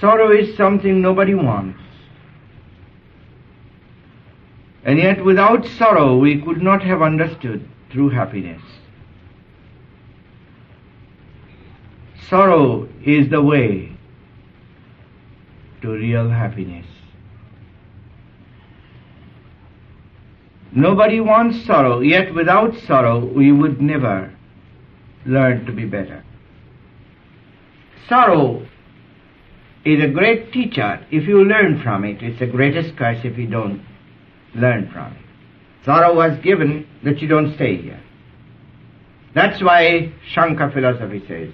Sorrow is something nobody wants. And yet without sorrow we could not have understood true happiness. Sorrow is the way to real happiness. Nobody wants sorrow, yet without sorrow we would never learn to be better. Sorrow is a great teacher if you learn from it. It's the greatest curse if you don't learn from it. Sorrow was given that you don't stay here. That's why Sankhya philosophy says.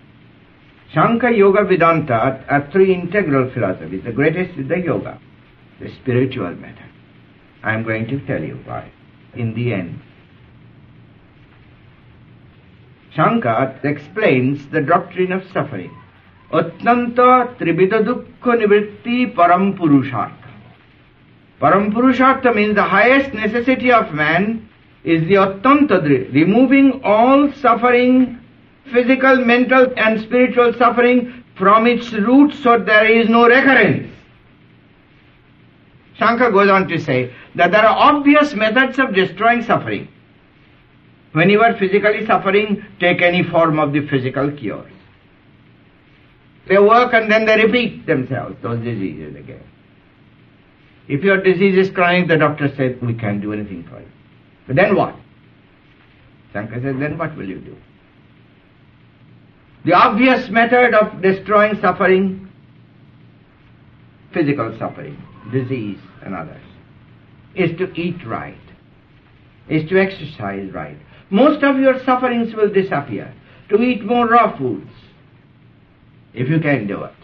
Sankhya Yoga Vedanta are three integral philosophies. The greatest is the yoga, the spiritual method. I'm going to tell you why in the end. Sankhya explains the doctrine of suffering. Trividha dukkha nivritti param purushartha. Param purushartha means the highest necessity of man is the atyanta, removing all suffering, physical, mental and spiritual suffering from its root so there is no recurrence. Sankhya goes on to say that there are obvious methods of destroying suffering. When you are physically suffering, take any form of the physical cures. They work and then they repeat themselves, those diseases again. If your disease is chronic, the doctor says, we can't do anything for you. But then what? Sankhya says, then what will you do? The obvious method of destroying suffering, physical suffering, disease and others, is to eat right, is to exercise right. Most of your sufferings will disappear. To eat more raw foods, if you can do it.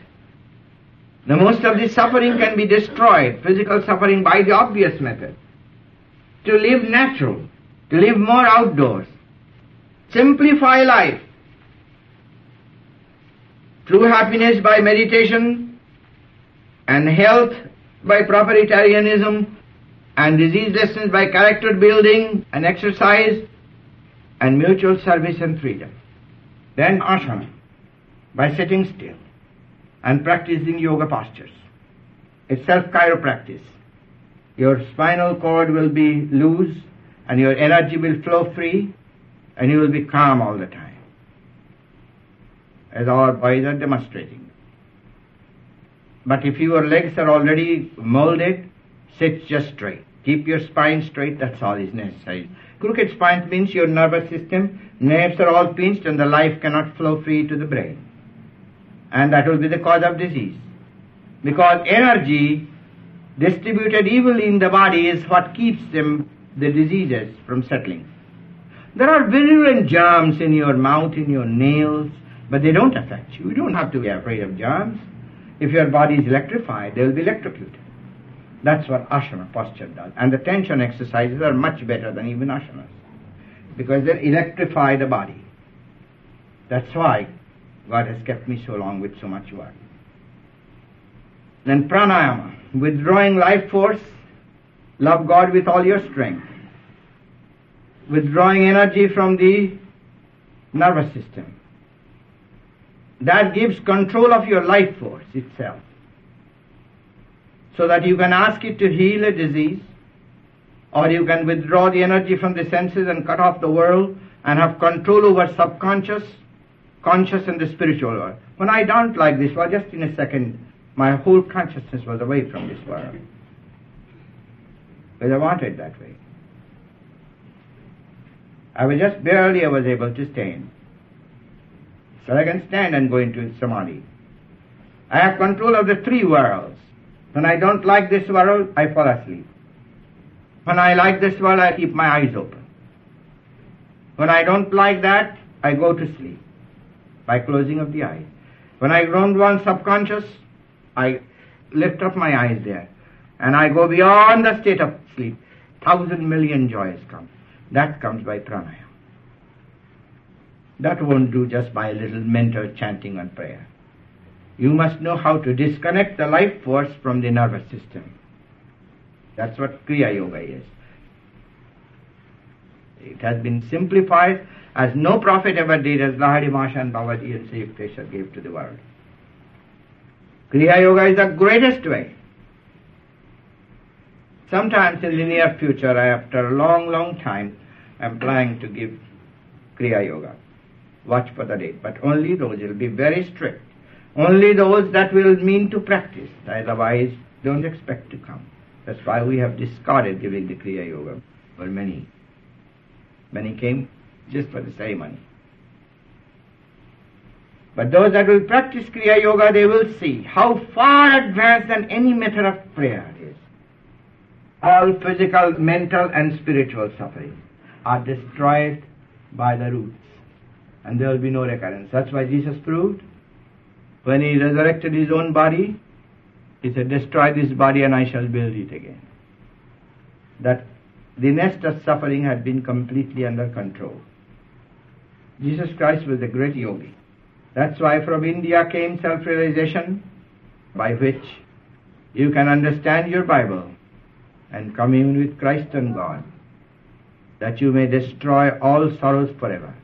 The most of the suffering can be destroyed, physical suffering, by the obvious method. To live natural, to live more outdoors. Simplify life. True happiness by meditation and health by propritarianism and disease lessons by character building and exercise and mutual service and freedom. Then asana by sitting still and practicing yoga postures. It's self-chiropractic. Your spinal cord will be loose and your energy will flow free and you will be calm all the time. As our boys are demonstrating. But if your legs are already molded, sit just straight. Keep your spine straight, that's all is necessary. Crooked spine means your nervous system, nerves are all pinched and the life cannot flow free to the brain. And that will be the cause of disease. Because energy distributed evenly in the body is what keeps them, the diseases from settling. There are virulent germs in your mouth, in your nails, but they don't affect you. You don't have to be afraid of germs. If your body is electrified, they will be electrocuted. That's what asana posture does. And the tension exercises are much better than even asanas. Because they electrify the body. That's why God has kept me so long with so much work. Then pranayama, withdrawing life force, love God with all your strength. Withdrawing energy from the nervous system. That gives control of your life force itself so that you can ask it to heal a disease, or you can withdraw the energy from the senses and cut off the world and have control over subconscious, conscious and the spiritual world. When I don't like this world, just in a second, my whole consciousness was away from this world. Because I wanted that way. I was just barely I was able to stand. So I can stand and go into samadhi. I have control of the three worlds. When I don't like this world, I fall asleep. When I like this world, I keep my eyes open. When I don't like that, I go to sleep by closing of the eyes. When I don't want subconscious, I lift up my eyes there and I go beyond the state of sleep. Thousand million joys come. That comes by pranayama. That won't do just by a little mental chanting and prayer. You must know how to disconnect the life force from the nervous system. That's what Kriya Yoga is. It has been simplified as no prophet ever did, as Lahiri Mahasaya and Babaji and Sri Yukteswar gave to the world. Kriya Yoga is the greatest way. Sometimes in the near future, after a long, long time, I'm planning to give Kriya Yoga. Watch for the date. But only those will be very strict. Only those that will mean to practice. Otherwise, don't expect to come. That's why we have discarded giving the Kriya Yoga for many. Many came just for the ceremony. But those that will practice Kriya Yoga, they will see how far advanced than any method of prayer is. All physical, mental, and spiritual suffering are destroyed by the roots. And there will be no recurrence. That's why Jesus proved when he resurrected his own body, he said, Destroy this body and I shall build it again. That the nest of suffering had been completely under control. Jesus Christ was a great yogi. That's why from India came self realization, by which you can understand your Bible and commune with Christ and God, that you may destroy all sorrows forever.